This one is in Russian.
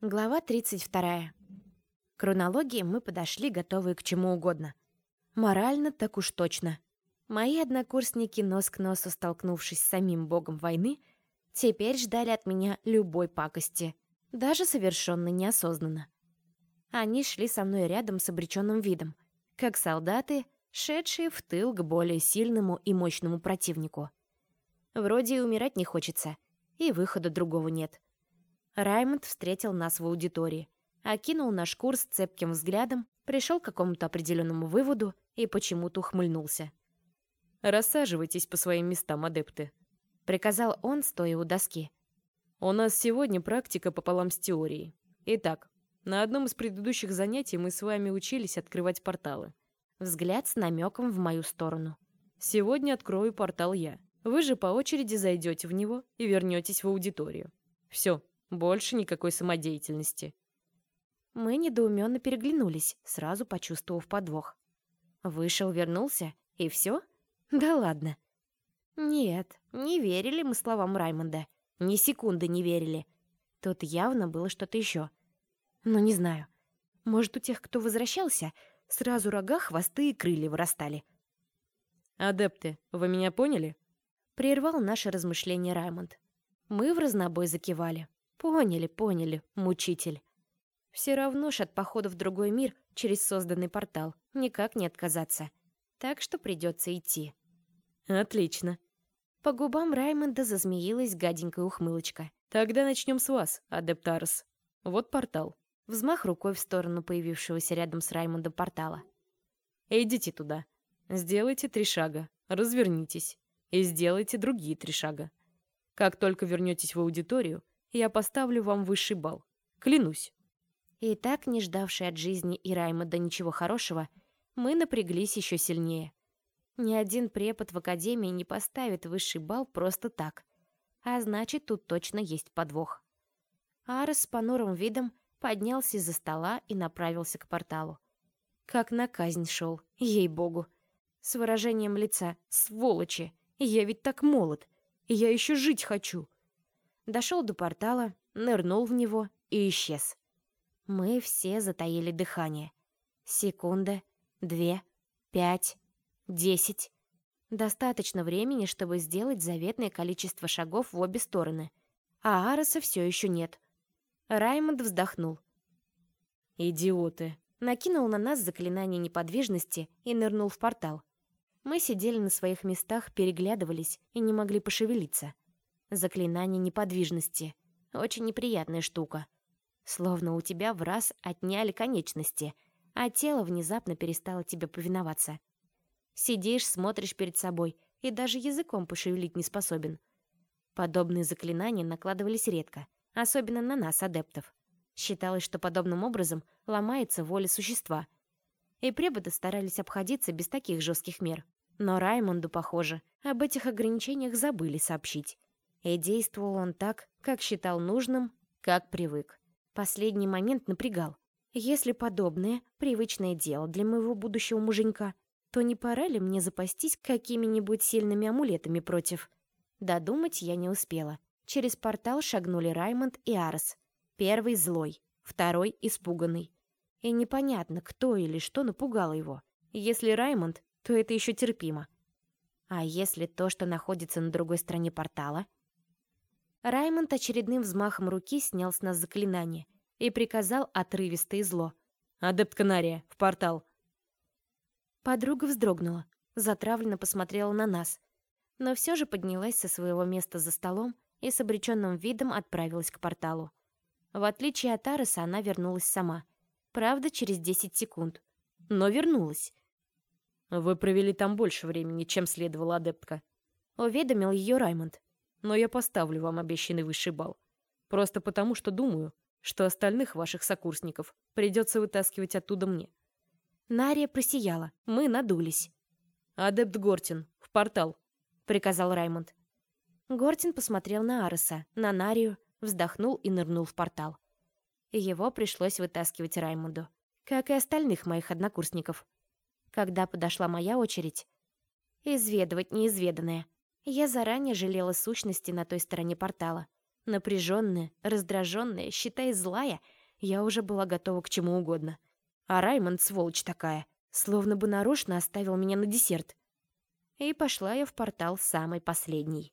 Глава 32. К хронологии мы подошли, готовые к чему угодно. Морально так уж точно. Мои однокурсники, нос к носу столкнувшись с самим богом войны, теперь ждали от меня любой пакости, даже совершенно неосознанно. Они шли со мной рядом с обреченным видом, как солдаты, шедшие в тыл к более сильному и мощному противнику. Вроде и умирать не хочется, и выхода другого нет. Раймонд встретил нас в аудитории, окинул наш курс цепким взглядом, пришел к какому-то определенному выводу и почему-то ухмыльнулся. «Рассаживайтесь по своим местам, адепты», — приказал он, стоя у доски. «У нас сегодня практика пополам с теорией. Итак, на одном из предыдущих занятий мы с вами учились открывать порталы. Взгляд с намеком в мою сторону. Сегодня открою портал я. Вы же по очереди зайдете в него и вернетесь в аудиторию. Все, больше никакой самодеятельности. Мы недоуменно переглянулись, сразу почувствовав подвох. Вышел, вернулся, и все? Да ладно. Нет, не верили мы словам Раймонда. Ни секунды не верили. Тут явно было что-то еще. Но не знаю. Может, у тех, кто возвращался, Сразу рога, хвосты и крылья вырастали. «Адепты, вы меня поняли?» Прервал наше размышление Раймонд. Мы в разнобой закивали. Поняли, поняли, мучитель. Все равно ж от похода в другой мир через созданный портал никак не отказаться. Так что придется идти. Отлично. По губам Раймонда зазмеилась гаденькая ухмылочка. Тогда начнем с вас, Адептарс. Вот портал. Взмах рукой в сторону появившегося рядом с Раймондом портала. «Идите туда. Сделайте три шага. Развернитесь. И сделайте другие три шага. Как только вернетесь в аудиторию, я поставлю вам высший балл. Клянусь». И так, не ждавший от жизни и Раймонда ничего хорошего, мы напряглись еще сильнее. Ни один препод в академии не поставит высший балл просто так. А значит, тут точно есть подвох. Арес с понурым видом поднялся из-за стола и направился к порталу. Как на казнь шел, ей-богу. С выражением лица «Сволочи! Я ведь так молод! Я еще жить хочу!» Дошел до портала, нырнул в него и исчез. Мы все затаили дыхание. Секунда, две, пять, десять. Достаточно времени, чтобы сделать заветное количество шагов в обе стороны. А Ареса все еще нет — Раймонд вздохнул. «Идиоты!» Накинул на нас заклинание неподвижности и нырнул в портал. Мы сидели на своих местах, переглядывались и не могли пошевелиться. Заклинание неподвижности. Очень неприятная штука. Словно у тебя в раз отняли конечности, а тело внезапно перестало тебе повиноваться. Сидишь, смотришь перед собой и даже языком пошевелить не способен. Подобные заклинания накладывались редко — особенно на нас, адептов. Считалось, что подобным образом ломается воля существа. И преподы старались обходиться без таких жестких мер. Но Раймонду, похоже, об этих ограничениях забыли сообщить. И действовал он так, как считал нужным, как привык. Последний момент напрягал. Если подобное — привычное дело для моего будущего муженька, то не пора ли мне запастись какими-нибудь сильными амулетами против? Додумать я не успела. Через портал шагнули Раймонд и Арс. Первый злой, второй испуганный. И непонятно, кто или что напугало его. Если Раймонд, то это еще терпимо. А если то, что находится на другой стороне портала? Раймонд очередным взмахом руки снял с нас заклинание и приказал отрывисто и зло. «Адепт Канария, в портал!» Подруга вздрогнула, затравленно посмотрела на нас, но все же поднялась со своего места за столом и с обреченным видом отправилась к порталу. В отличие от Ареса, она вернулась сама. Правда, через 10 секунд. Но вернулась. «Вы провели там больше времени, чем следовало, адептка», — уведомил ее Раймонд. «Но я поставлю вам обещанный высший балл. Просто потому, что думаю, что остальных ваших сокурсников придется вытаскивать оттуда мне». Нария просияла. Мы надулись. «Адепт Гортин, в портал», — приказал Раймонд. Гортин посмотрел на Ареса, на Нарию, вздохнул и нырнул в портал. Его пришлось вытаскивать Раймонду, как и остальных моих однокурсников. Когда подошла моя очередь, изведывать неизведанное, я заранее жалела сущности на той стороне портала. Напряженная, раздраженная, считай злая, я уже была готова к чему угодно. А Раймонд, сволочь такая, словно бы нарочно оставил меня на десерт. И пошла я в портал самой последней.